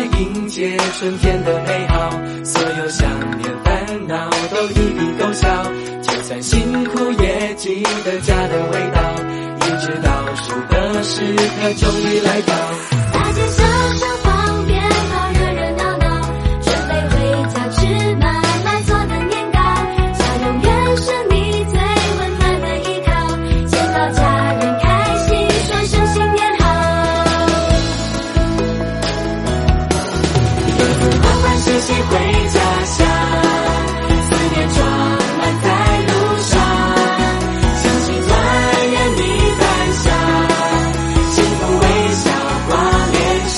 来迎接春天的美好，所有想念烦恼都一笔勾销，就算辛苦也记得家的味道，一直倒数的时刻终于来到，大街小巷。回家乡思念装满在路上相信团圆你在想幸福微笑挂脸上。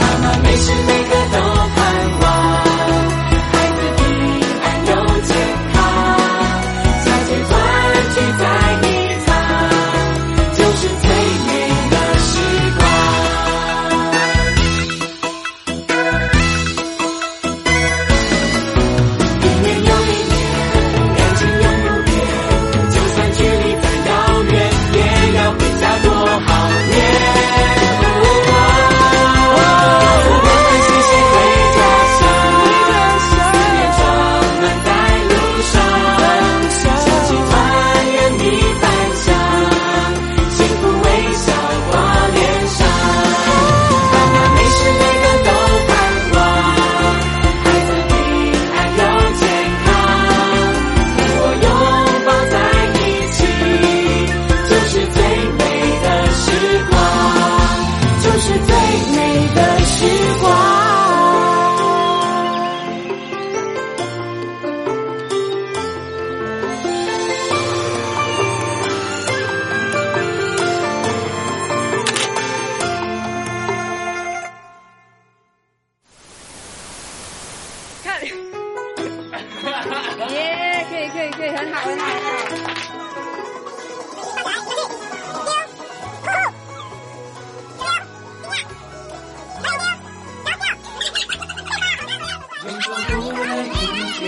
妈妈没事没是最美的时光。看，耶，可以，可以，可以，很好，很好。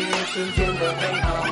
一瞬间的美好。